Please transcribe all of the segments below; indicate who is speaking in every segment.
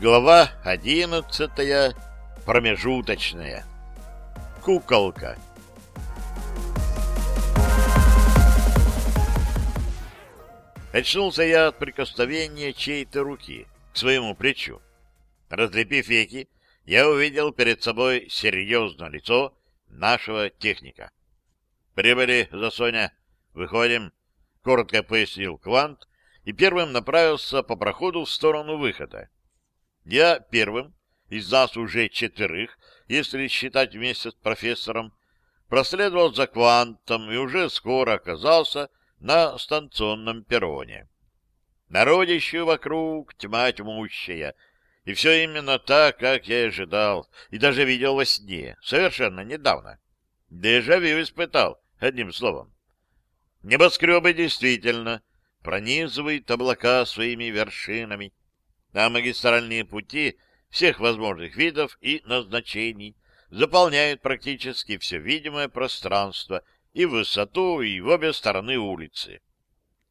Speaker 1: Глава одиннадцатая. Промежуточная. Куколка. Очнулся я от прикосновения чьей-то руки к своему плечу. Разлепив веки, я увидел перед собой серьезное лицо нашего техника. «Прибыли, за Соня. Выходим», — коротко пояснил Квант и первым направился по проходу в сторону выхода. Я первым, из нас уже четверых, если считать вместе с профессором, проследовал за квантом и уже скоро оказался на станционном перроне. Народищу вокруг тьма тьмущая, и все именно так, как я ожидал, и даже видел во сне, совершенно недавно. Дежавю испытал, одним словом. Небоскребы действительно пронизывают облака своими вершинами, а магистральные пути всех возможных видов и назначений заполняют практически все видимое пространство и в высоту, и в обе стороны улицы.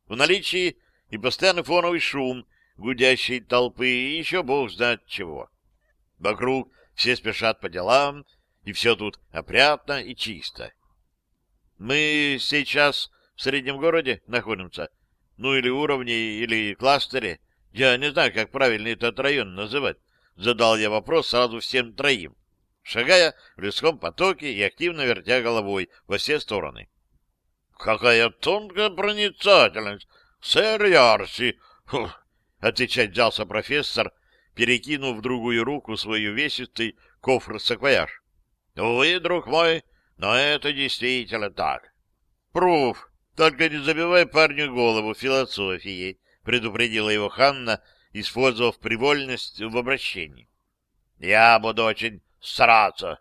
Speaker 1: В наличии и постоянный фоновый шум гудящей толпы и еще бог знает чего. Вокруг все спешат по делам, и все тут опрятно и чисто. Мы сейчас в среднем городе находимся, ну или уровне, или кластере, я не знаю, как правильно этот район называть. Задал я вопрос сразу всем троим, шагая в людском потоке и активно вертя головой во все стороны. — Какая тонкая проницательность! Сэр Ярси! Отвечать взялся профессор, перекинув в другую руку свой увесистый кофр-саквояж. — Вы, друг мой, но это действительно так. — Пруф, только не забивай парню голову философией предупредила его Ханна, использовав привольность в обращении. — Я буду очень стараться.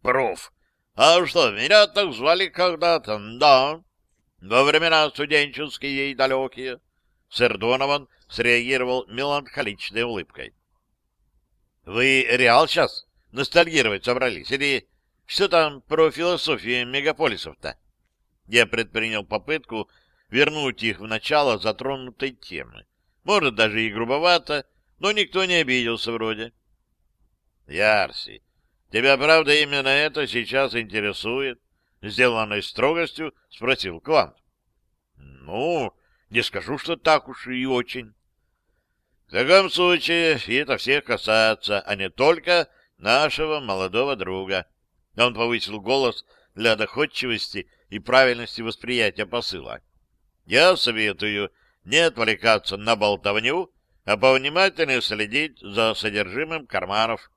Speaker 1: Пруф. А что, меня так звали когда-то? Да. Во времена студенческие и далекие. Сэр Донован среагировал меланхоличной улыбкой. — Вы реал сейчас ностальгировать собрались? Или что там про философию мегаполисов-то? Я предпринял попытку вернуть их в начало затронутой темы. Может, даже и грубовато, но никто не обиделся вроде. Ярси, тебя, правда, именно это сейчас интересует? Сделанной строгостью спросил Квант. Ну, не скажу, что так уж и очень. В таком случае это всех касается, а не только нашего молодого друга. Он повысил голос для доходчивости и правильности восприятия посыла. Я советую не отвлекаться на болтовню, а повнимательнее следить за содержимым карманов.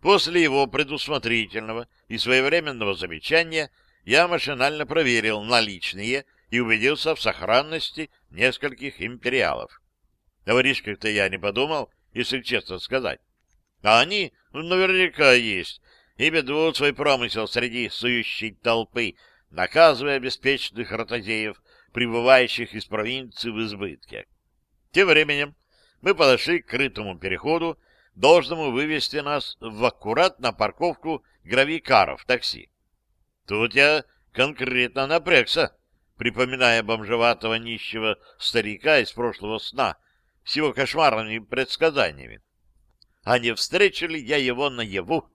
Speaker 1: После его предусмотрительного и своевременного замечания я машинально проверил наличные и убедился в сохранности нескольких империалов. О воришках-то я не подумал, если честно сказать. А они наверняка есть, и ведут свой промысел среди сующей толпы, наказывая беспечных ротозеев, прибывающих из провинции в избытке. Тем временем мы подошли к крытому переходу, должному вывести нас в аккуратно парковку гравикаров такси. Тут я конкретно напрягся, припоминая бомжеватого нищего старика из прошлого сна с его кошмарными предсказаниями. А не встречу ли я его наяву?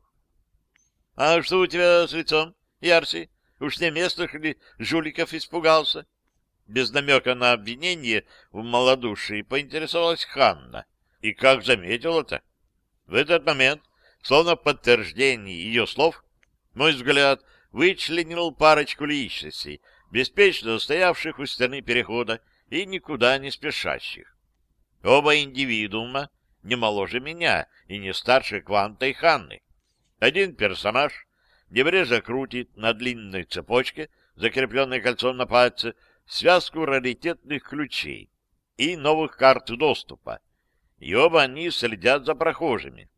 Speaker 1: — А что у тебя с лицом, Ярси? Уж не местных ли жуликов испугался? Без намека на обвинение в малодушии, поинтересовалась Ханна. И как заметил это? В этот момент, словно подтверждение ее слов, мой взгляд вычленил парочку личностей, беспечно стоявших у стены перехода и никуда не спешащих. Оба индивидуума не моложе меня и не старше Кванта и Ханны. Один персонаж небрежно крутит на длинной цепочке, закрепленной кольцом на пальце, связку раритетных ключей и новых карт доступа, и оба они следят за прохожими.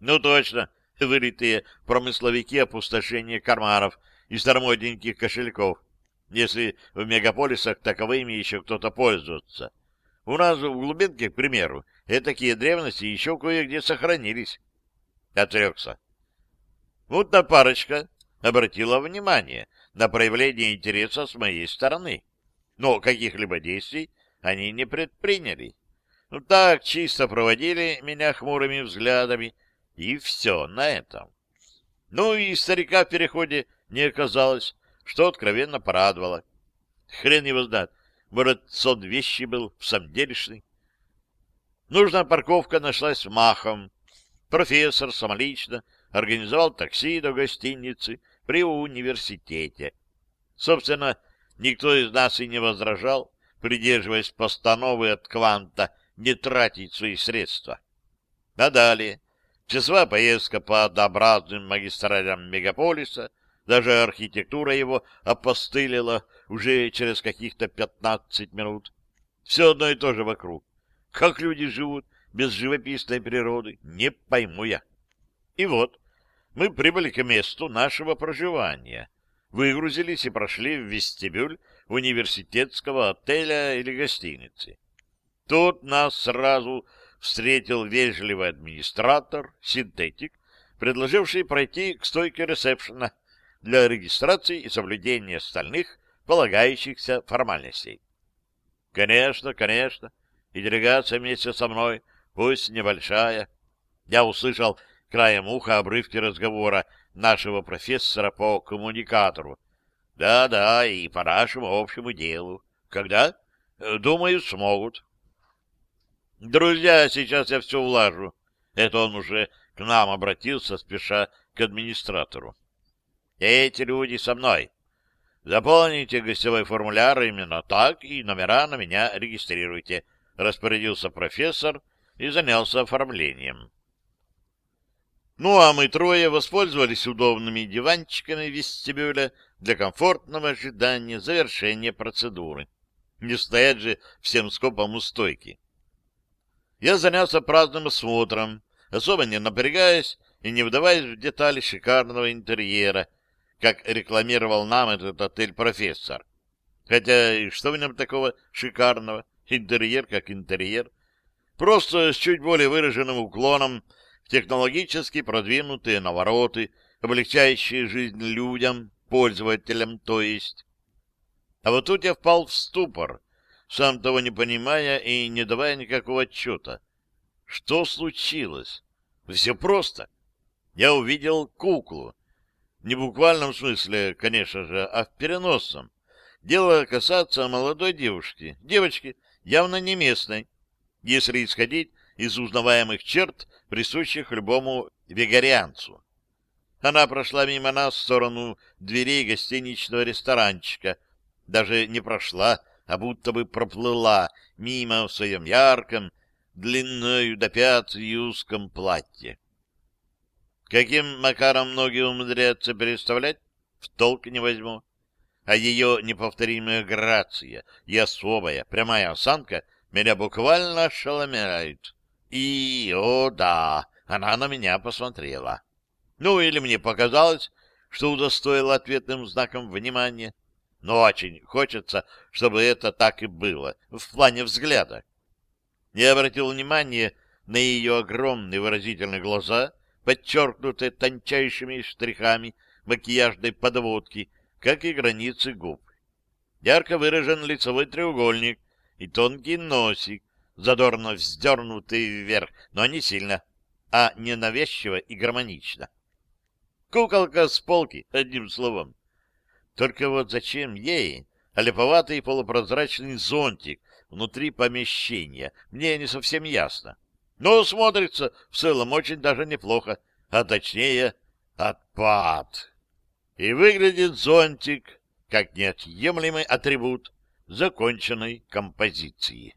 Speaker 1: Ну точно, вылитые промысловики опустошения карманов и старомодненьких кошельков, если в мегаполисах таковыми еще кто-то пользуется. У нас в глубинке, к примеру, такие древности еще кое-где сохранились. Отрекся. На парочка обратила внимание на проявление интереса с моей стороны. Но каких-либо действий они не предприняли. Ну так, чисто проводили меня хмурыми взглядами, и все на этом. Ну и старика в переходе не оказалось, что откровенно порадовало. Хрен его знает, может, сон вещи был в самом делешный. Нужная парковка нашлась махом. Профессор самолично организовал такси до гостиницы при университете. Собственно, никто из нас и не возражал, придерживаясь постановы от Кванта не тратить свои средства. А далее часовая поездка по однообразным магистралям мегаполиса, даже архитектура его опостылила уже через каких-то пятнадцать минут. Все одно и то же вокруг. Как люди живут без живописной природы, не пойму я. И вот, мы прибыли к месту нашего проживания, выгрузились и прошли в вестибюль университетского отеля или гостиницы. Тут нас сразу встретил вежливый администратор, синтетик, предложивший пройти к стойке ресепшена для регистрации и соблюдения остальных полагающихся формальностей. Конечно, конечно, и делегация вместе со мной, пусть небольшая. Я услышал краем уха обрывки разговора нашего профессора по коммуникатору. Да-да, и по нашему общему делу. Когда? Думаю, смогут. Друзья, сейчас я все улажу. Это он уже к нам обратился, спеша к администратору. Эти люди со мной. Заполните гостевой формуляр именно так и номера на меня регистрируйте, распорядился профессор и занялся оформлением. Ну, а мы трое воспользовались удобными диванчиками вестибюля для комфортного ожидания завершения процедуры. Не стоять же всем скопом у стойки я занялся праздным осмотром, особо не напрягаясь и не вдаваясь в детали шикарного интерьера, как рекламировал нам этот отель профессор. Хотя и что в нем такого шикарного? Интерьер как интерьер. Просто с чуть более выраженным уклоном технологически продвинутые навороты, облегчающие жизнь людям, пользователям, то есть. А вот тут я впал в ступор, сам того не понимая и не давая никакого отчета. Что случилось? Все просто. Я увидел куклу. Не в буквальном смысле, конечно же, а в переносном. Дело касаться молодой девушки. Девочки явно не местной, если исходить из узнаваемых черт, присущих любому вегарианцу. Она прошла мимо нас в сторону дверей гостиничного ресторанчика. Даже не прошла, а будто бы проплыла мимо в своем ярком, длинною до пят и узком платье. Каким макаром многие умудряются переставлять, в толк не возьму. А ее неповторимая грация и особая прямая осанка меня буквально ошеломляют. И, о да, она на меня посмотрела. Ну, или мне показалось, что удостоила ответным знаком внимания но очень хочется, чтобы это так и было, в плане взгляда. Я обратил внимание на ее огромные выразительные глаза, подчеркнутые тончайшими штрихами макияжной подводки, как и границы губ. Ярко выражен лицевой треугольник и тонкий носик, задорно вздернутый вверх, но не сильно, а ненавязчиво и гармонично. Куколка с полки, одним словом. Только вот зачем ей олеповатый полупрозрачный зонтик внутри помещения, мне не совсем ясно. Но смотрится в целом очень даже неплохо, а точнее отпад. И выглядит зонтик как неотъемлемый атрибут законченной композиции.